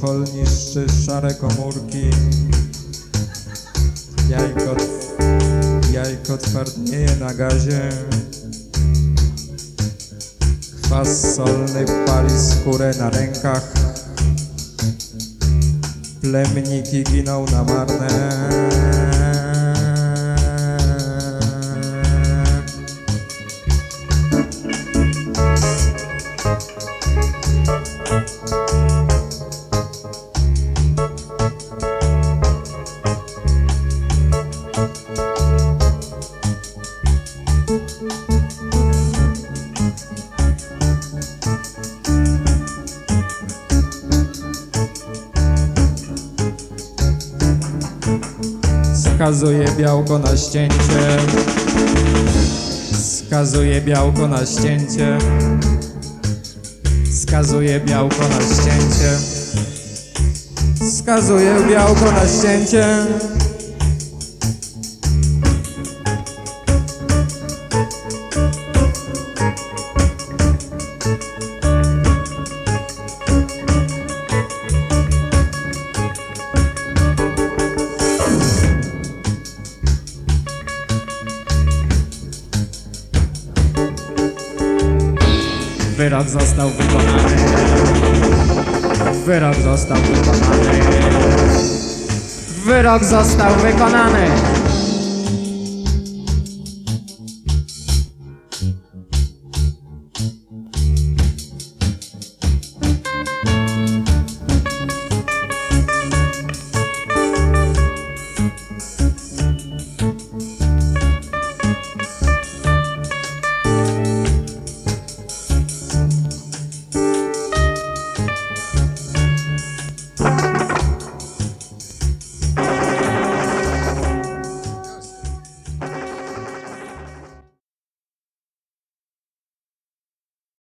alkohol niszczy szare komórki. Jajko, jajko twardnieje na gazie. Kwas solny pali skórę na rękach. Plemniki giną na marne. Skazuje białko na ścięcie. Skazuje białko na ścięcie. Skazuje białko na ścięcie. Skazuje białko na ścięcie. Wyrok został wykonany. Wyrok został wykonany. Wyrok został wykonany.